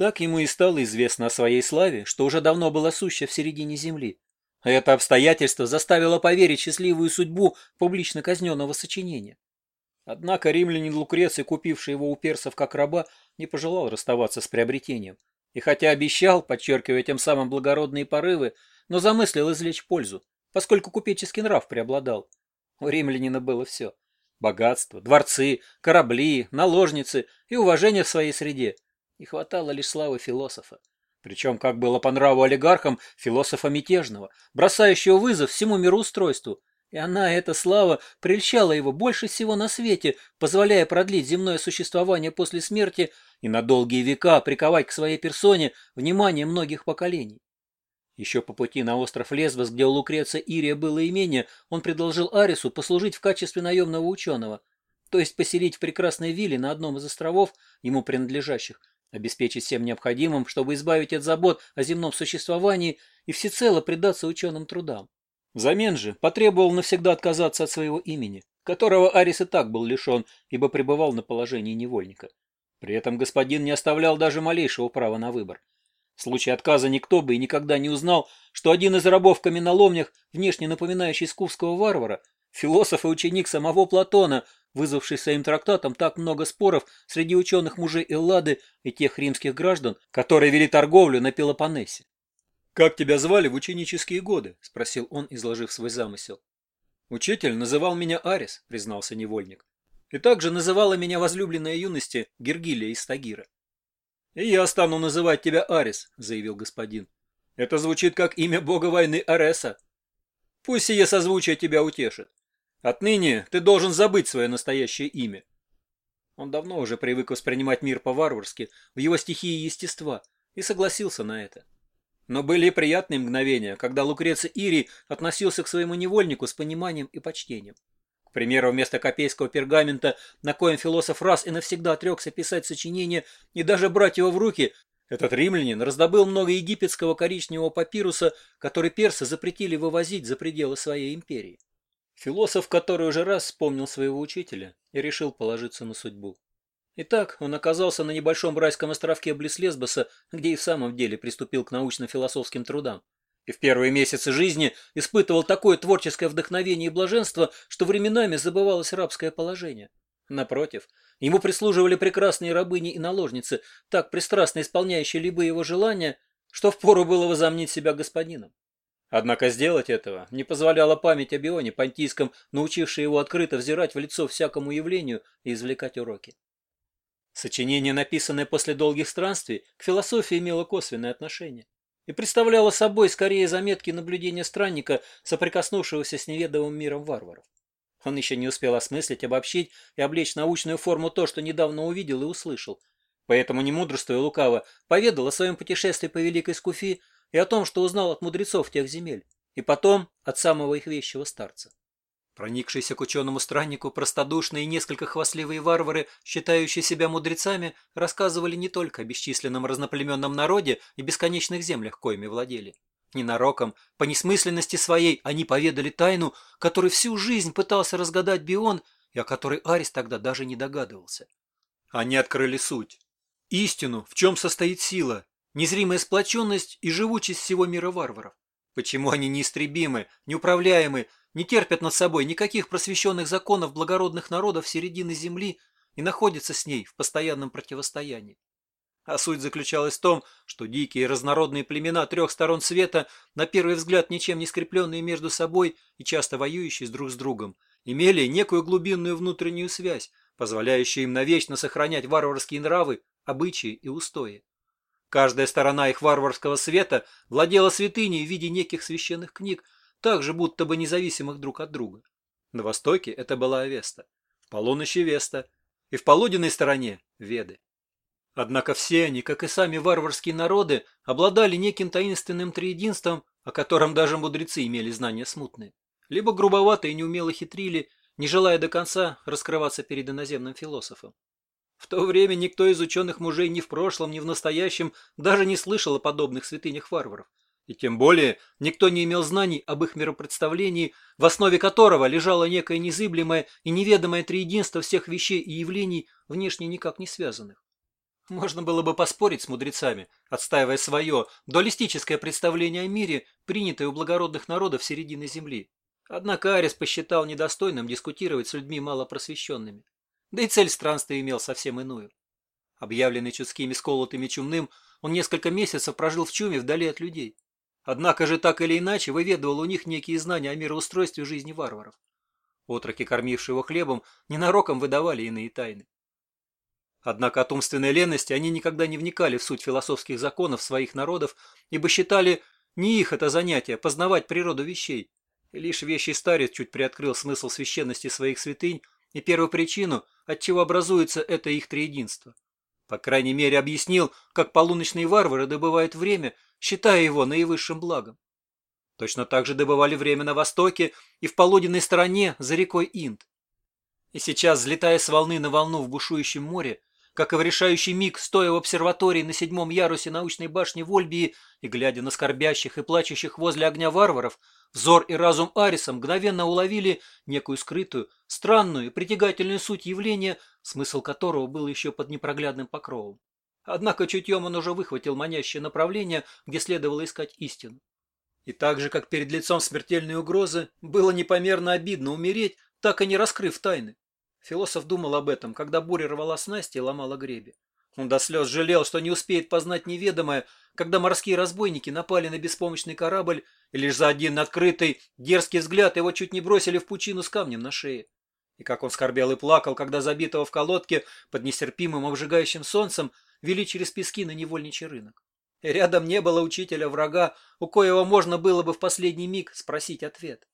Так ему и стало известно о своей славе, что уже давно была суща в середине земли. Это обстоятельство заставило поверить счастливую судьбу публично казненного сочинения. Однако римлянин Лукреций, купивший его у персов как раба, не пожелал расставаться с приобретением. И хотя обещал, подчеркивая тем самым благородные порывы, но замыслил извлечь пользу, поскольку купеческий нрав преобладал. У римлянина было все. Богатство, дворцы, корабли, наложницы и уважение в своей среде – и хватало лишь славы философа. Причем, как было по нраву олигархам, философа мятежного, бросающего вызов всему мироустройству. И она, эта слава, прельщала его больше всего на свете, позволяя продлить земное существование после смерти и на долгие века приковать к своей персоне внимание многих поколений. Еще по пути на остров Лесбос, где у Лукреция Ирия было имение, он предложил Арису послужить в качестве наемного ученого, то есть поселить в прекрасной вилле на одном из островов, ему принадлежащих, обеспечить всем необходимым, чтобы избавить от забот о земном существовании и всецело предаться ученым трудам. Взамен же потребовал навсегда отказаться от своего имени, которого Арис и так был лишен, ибо пребывал на положении невольника. При этом господин не оставлял даже малейшего права на выбор. В случае отказа никто бы и никогда не узнал, что один из рабов в каменоломнях, внешне напоминающий скуфского варвара, философ и ученик самого Платона – вызвавший своим трактатом так много споров среди ученых мужей Эллады и тех римских граждан, которые вели торговлю на Пелопоннесе. «Как тебя звали в ученические годы?» – спросил он, изложив свой замысел. «Учитель называл меня Арис», – признался невольник. «И также называла меня возлюбленная юности Гергилия из Тагира». «И я стану называть тебя Арис», – заявил господин. «Это звучит как имя бога войны Ареса. Пусть сие созвучие тебя утешит. Отныне ты должен забыть свое настоящее имя. Он давно уже привык воспринимать мир по-варварски, в его стихии естества, и согласился на это. Но были приятные мгновения, когда Лукреций Ири относился к своему невольнику с пониманием и почтением. К примеру, вместо копейского пергамента, на коем философ раз и навсегда отрекся писать сочинение и даже брать его в руки, этот римлянин раздобыл много египетского коричневого папируса, который персы запретили вывозить за пределы своей империи. Философ, который уже раз вспомнил своего учителя и решил положиться на судьбу. Итак, он оказался на небольшом райском островке близ Лесбоса, где и в самом деле приступил к научно-философским трудам. И в первые месяцы жизни испытывал такое творческое вдохновение и блаженство, что временами забывалось рабское положение. Напротив, ему прислуживали прекрасные рабыни и наложницы, так пристрастно исполняющие любые его желания, что впору было возомнить себя господином. Однако сделать этого не позволяла память о Бионе, понтийском, научившая его открыто взирать в лицо всякому явлению и извлекать уроки. Сочинение, написанное после долгих странствий, к философии имело косвенное отношение и представляло собой скорее заметки наблюдения странника, соприкоснувшегося с неведомым миром варваров. Он еще не успел осмыслить, обобщить и облечь научную форму то, что недавно увидел и услышал. Поэтому, не мудрствуя лукаво, поведал о своем путешествии по Великой Скуфи и о том, что узнал от мудрецов тех земель, и потом от самого их вещего старца. Проникшиеся к ученому страннику простодушные и несколько хвастливые варвары, считающие себя мудрецами, рассказывали не только о бесчисленном разноплеменном народе и бесконечных землях, коими владели. Ненароком, по несмысленности своей, они поведали тайну, которую всю жизнь пытался разгадать Бион, и о которой Арис тогда даже не догадывался. Они открыли суть. Истину, в чем состоит сила, незримая сплоченность и живучесть всего мира варваров. Почему они неистребимы, неуправляемы, не терпят над собой никаких просвещенных законов благородных народов середины земли и находятся с ней в постоянном противостоянии? А суть заключалась в том, что дикие разнородные племена трех сторон света, на первый взгляд ничем не скрепленные между собой и часто воюющие друг с другом, имели некую глубинную внутреннюю связь, позволяющую им навечно сохранять варварские нравы, обычаи и устои. Каждая сторона их варварского света владела святыней в виде неких священных книг, также будто бы независимых друг от друга. На востоке это была Авеста, в полуночи Веста и в полуденной стороне – Веды. Однако все они, как и сами варварские народы, обладали неким таинственным триединством, о котором даже мудрецы имели знания смутные. Либо грубовато и неумело хитрили, не желая до конца раскрываться перед иноземным философом. В то время никто из ученых мужей ни в прошлом, ни в настоящем даже не слышал о подобных святынях варваров. И тем более никто не имел знаний об их миропредставлении, в основе которого лежало некое незыблемое и неведомое триединство всех вещей и явлений, внешне никак не связанных. Можно было бы поспорить с мудрецами, отстаивая свое дуалистическое представление о мире, принятое у благородных народов середины Земли. Однако Арис посчитал недостойным дискутировать с людьми малопросвещенными. Да и цель странства имел совсем иную. Объявленный чудскими сколотыми чумным, он несколько месяцев прожил в чуме вдали от людей. Однако же так или иначе выведывал у них некие знания о мироустройстве жизни варваров. Отроки, кормившие его хлебом, ненароком выдавали иные тайны. Однако от умственной лености они никогда не вникали в суть философских законов своих народов, ибо считали не их это занятие – познавать природу вещей. И лишь вещий старец чуть приоткрыл смысл священности своих святынь, и первую первопричину, отчего образуется это их триединство. По крайней мере, объяснил, как полуночные варвары добывают время, считая его наивысшим благом. Точно так же добывали время на востоке и в полуденной стороне за рекой Инд. И сейчас, взлетая с волны на волну в бушующем море, как и в решающий миг, стоя в обсерватории на седьмом ярусе научной башни Вольбии и глядя на скорбящих и плачущих возле огня варваров, взор и разум Ариса мгновенно уловили некую скрытую, странную и притягательную суть явления, смысл которого был еще под непроглядным покровом. Однако чутьем он уже выхватил манящее направление, где следовало искать истину. И так же, как перед лицом смертельной угрозы, было непомерно обидно умереть, так и не раскрыв тайны. Философ думал об этом, когда буря рвала снасти и ломала греби. Он до слез жалел, что не успеет познать неведомое, когда морские разбойники напали на беспомощный корабль, и лишь за один открытый, дерзкий взгляд его чуть не бросили в пучину с камнем на шее. И как он скорбел и плакал, когда забитого в колодке под нестерпимым обжигающим солнцем вели через пески на невольничий рынок. И рядом не было учителя-врага, у коего можно было бы в последний миг спросить ответ.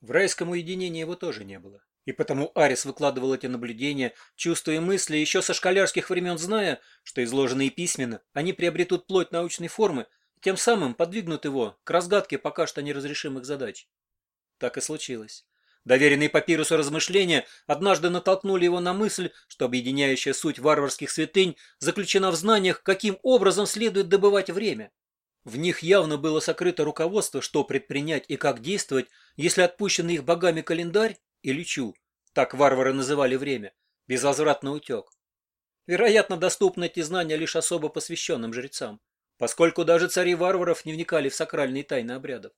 В райском уединении его тоже не было. И потому Арис выкладывал эти наблюдения, чувства и мысли еще со школярских времен зная, что изложенные письменно, они приобретут плоть научной формы, тем самым подвигнут его к разгадке пока что неразрешимых задач. Так и случилось. Доверенные папирусу размышления однажды натолкнули его на мысль, что объединяющая суть варварских святынь заключена в знаниях, каким образом следует добывать время. В них явно было сокрыто руководство, что предпринять и как действовать, если отпущенный их богами календарь Ильичу, так варвары называли время, безвозвратно утек. Вероятно, доступны эти знания лишь особо посвященным жрецам, поскольку даже цари варваров не вникали в сакральные тайны обрядов.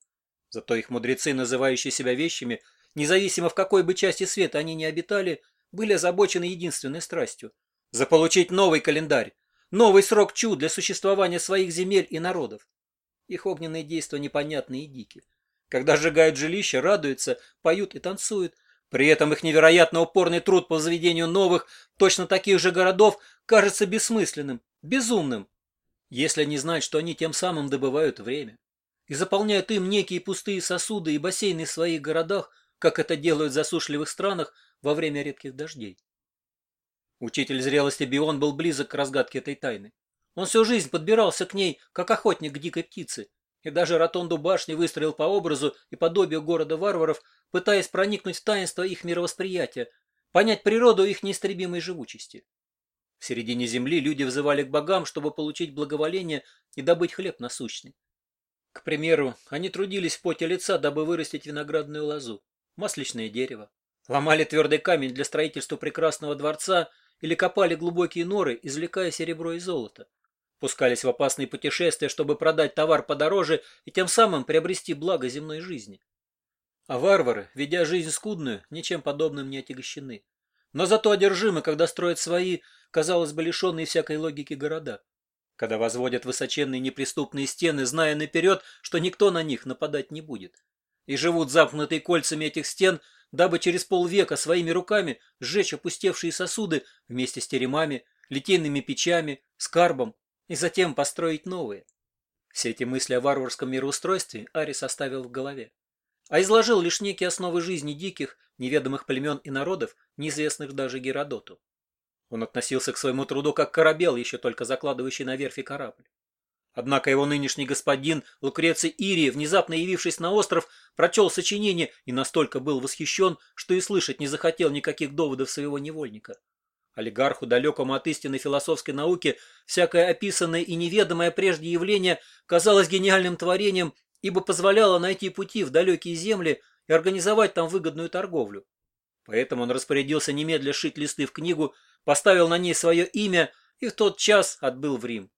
Зато их мудрецы, называющие себя вещами, независимо в какой бы части света они ни обитали, были озабочены единственной страстью – заполучить новый календарь, новый срок чуд для существования своих земель и народов. Их огненные действия непонятны и дики. Когда сжигают жилища, радуются, поют и танцуют, при этом их невероятно упорный труд по заведению новых, точно таких же городов, кажется бессмысленным, безумным, если не знать, что они тем самым добывают время и заполняют им некие пустые сосуды и бассейны в своих городах, как это делают в засушливых странах во время редких дождей. Учитель зрелости Бион был близок к разгадке этой тайны. Он всю жизнь подбирался к ней, как охотник к дикой птице, и даже ротонду башни выстроил по образу и подобию города варваров, пытаясь проникнуть в таинство их мировосприятия, понять природу их неистребимой живучести. В середине земли люди взывали к богам, чтобы получить благоволение и добыть хлеб насущный. К примеру, они трудились в поте лица, дабы вырастить виноградную лозу, масличное дерево, ломали твердый камень для строительства прекрасного дворца или копали глубокие норы, извлекая серебро и золото. Пускались в опасные путешествия, чтобы продать товар подороже и тем самым приобрести благо земной жизни. А варвары, ведя жизнь скудную, ничем подобным не отягощены. Но зато одержимы, когда строят свои, казалось бы, лишенные всякой логики города. Когда возводят высоченные неприступные стены, зная наперед, что никто на них нападать не будет. И живут замкнутые кольцами этих стен, дабы через полвека своими руками сжечь опустевшие сосуды вместе с теремами, литейными печами, скарбом и затем построить новые. Все эти мысли о варварском мироустройстве Арис оставил в голове а изложил лишь некие основы жизни диких, неведомых племен и народов, неизвестных даже Геродоту. Он относился к своему труду как корабел, еще только закладывающий на верфи корабль. Однако его нынешний господин Лукреций Ирия, внезапно явившись на остров, прочел сочинение и настолько был восхищен, что и слышать не захотел никаких доводов своего невольника. Олигарху, далекому от истинной философской науки, всякое описанное и неведомое прежде явление казалось гениальным творением ибо позволяло найти пути в далекие земли и организовать там выгодную торговлю. Поэтому он распорядился немедля шить листы в книгу, поставил на ней свое имя и в тот час отбыл в Рим.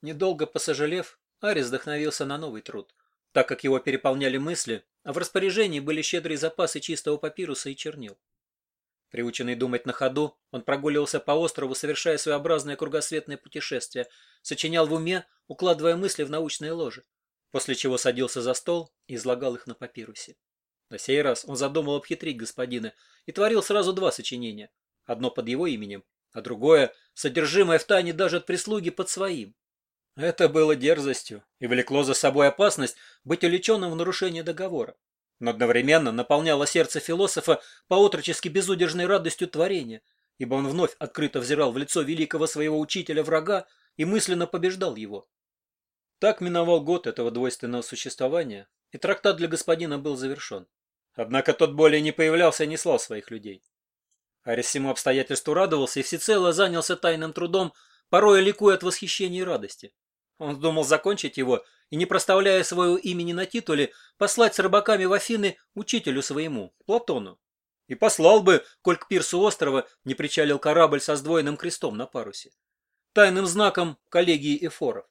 Недолго посожалев, Арис вдохновился на новый труд, так как его переполняли мысли, а в распоряжении были щедрые запасы чистого папируса и чернил. Приученный думать на ходу, он прогуливался по острову, совершая своеобразное кругосветное путешествие, сочинял в уме, укладывая мысли в научные ложи после чего садился за стол и излагал их на папирусе. На сей раз он задумал обхитрить господина и творил сразу два сочинения. Одно под его именем, а другое, содержимое в тайне даже от прислуги под своим. Это было дерзостью и влекло за собой опасность быть увлеченным в нарушение договора. Но одновременно наполняло сердце философа поотрочески безудержной радостью творения, ибо он вновь открыто взирал в лицо великого своего учителя-врага и мысленно побеждал его. Так миновал год этого двойственного существования, и трактат для господина был завершен. Однако тот более не появлялся и не слал своих людей. Арис всему обстоятельству радовался и всецело занялся тайным трудом, порой ликуя от восхищения и радости. Он думал закончить его и, не проставляя своего имени на титуле, послать с рыбаками в Афины учителю своему, Платону. И послал бы, коль к пирсу острова не причалил корабль со сдвоенным крестом на парусе. Тайным знаком коллегии эфоров.